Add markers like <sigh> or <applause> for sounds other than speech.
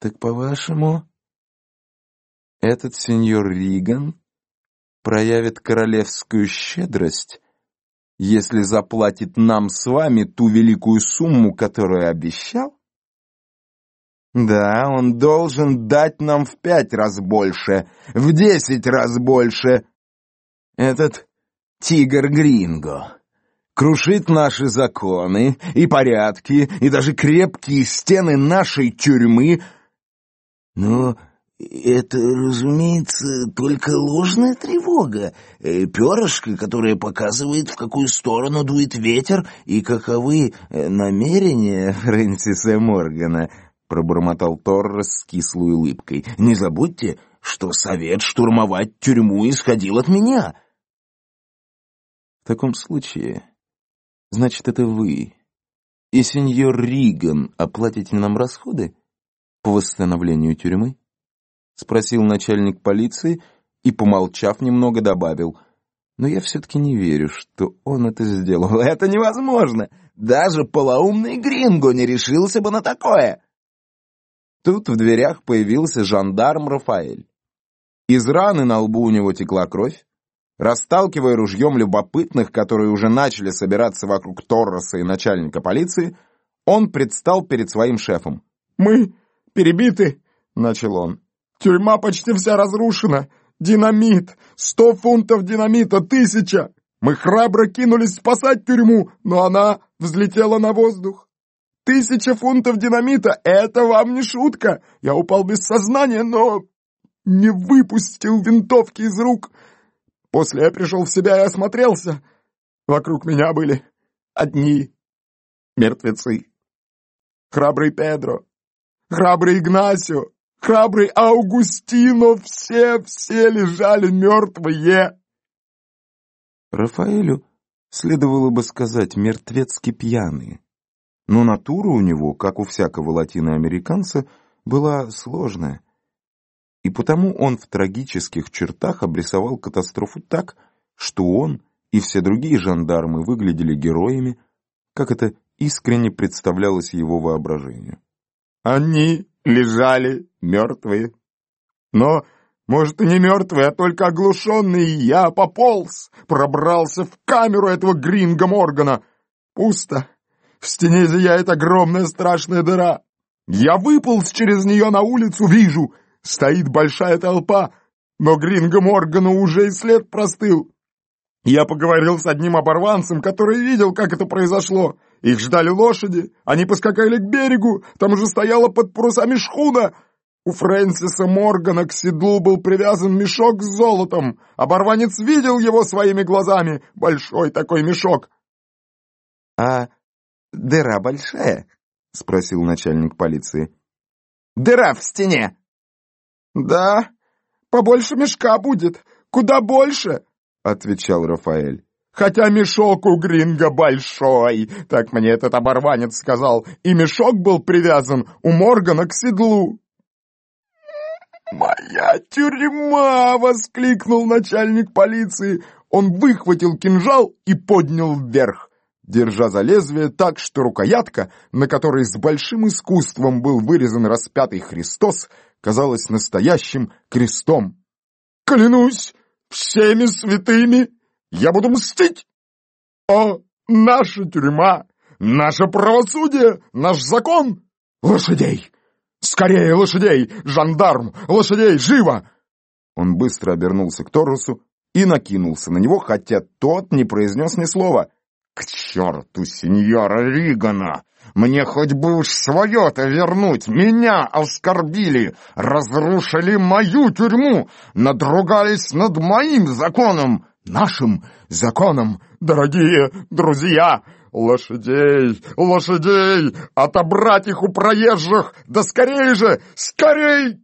Так, по-вашему, этот сеньор Риган проявит королевскую щедрость, если заплатит нам с вами ту великую сумму, которую обещал? Да, он должен дать нам в пять раз больше, в десять раз больше. Этот тигр Гринго крушит наши законы и порядки, и даже крепкие стены нашей тюрьмы. Но это, разумеется, только ложная тревога, э, перышко, которое показывает, в какую сторону дует ветер и каковы э, намерения <laughs> Фрэнсиса Моргана — пробормотал Торрес с кислой улыбкой. «Не забудьте, что совет штурмовать тюрьму исходил от меня». «В таком случае, значит, это вы и сеньор Риган оплатите нам расходы по восстановлению тюрьмы?» — спросил начальник полиции и, помолчав немного, добавил. «Но я все-таки не верю, что он это сделал. <laughs> Это невозможно! Даже полоумный Гринго не решился бы на такое!» Тут в дверях появился жандарм Рафаэль. Из раны на лбу у него текла кровь. Расталкивая ружьем любопытных, которые уже начали собираться вокруг Торроса и начальника полиции, он предстал перед своим шефом. «Мы перебиты», — начал он. «Тюрьма почти вся разрушена. Динамит! Сто фунтов динамита! Тысяча! Мы храбро кинулись спасать тюрьму, но она взлетела на воздух. Тысяча фунтов динамита — это вам не шутка. Я упал без сознания, но не выпустил винтовки из рук. После я пришел в себя и осмотрелся. Вокруг меня были одни мертвецы. Храбрый Педро, храбрый Игнасио, храбрый Аугустино, все-все лежали мертвые. Рафаэлю следовало бы сказать мертвецки пьяные но натура у него, как у всякого латиноамериканца, была сложная. И потому он в трагических чертах обрисовал катастрофу так, что он и все другие жандармы выглядели героями, как это искренне представлялось его воображению. «Они лежали мертвые. Но, может, и не мертвые, а только оглушенные. Я пополз, пробрался в камеру этого Гринга Моргана. Пусто. В стене зияет огромная страшная дыра. Я выполз через нее на улицу, вижу, стоит большая толпа, но Гринго Моргану уже и след простыл. Я поговорил с одним оборванцем, который видел, как это произошло. Их ждали лошади, они поскакали к берегу, там уже стояла под парусами шхуна. У Фрэнсиса Моргана к седлу был привязан мешок с золотом. Оборванец видел его своими глазами, большой такой мешок. — А дыра большая?» — спросил начальник полиции. «Дыра в стене!» «Да, побольше мешка будет, куда больше!» — отвечал Рафаэль. «Хотя мешок у Гринга большой, так мне этот оборванец сказал, и мешок был привязан у Моргана к седлу». «Моя тюрьма!» — воскликнул начальник полиции. Он выхватил кинжал и поднял вверх держа за лезвие так, что рукоятка, на которой с большим искусством был вырезан распятый Христос, казалась настоящим крестом. «Клянусь всеми святыми, я буду мстить! О, наша тюрьма, наше правосудие, наш закон! Лошадей! Скорее лошадей! Жандарм! Лошадей! Живо!» Он быстро обернулся к Торусу и накинулся на него, хотя тот не произнес ни слова — к черту сеньора Ригана! Мне хоть бы уж свое-то вернуть! Меня оскорбили, разрушили мою тюрьму, надругались над моим законом, нашим законом, дорогие друзья!» «Лошадей! Лошадей! Отобрать их у проезжих! Да скорей же! Скорей!»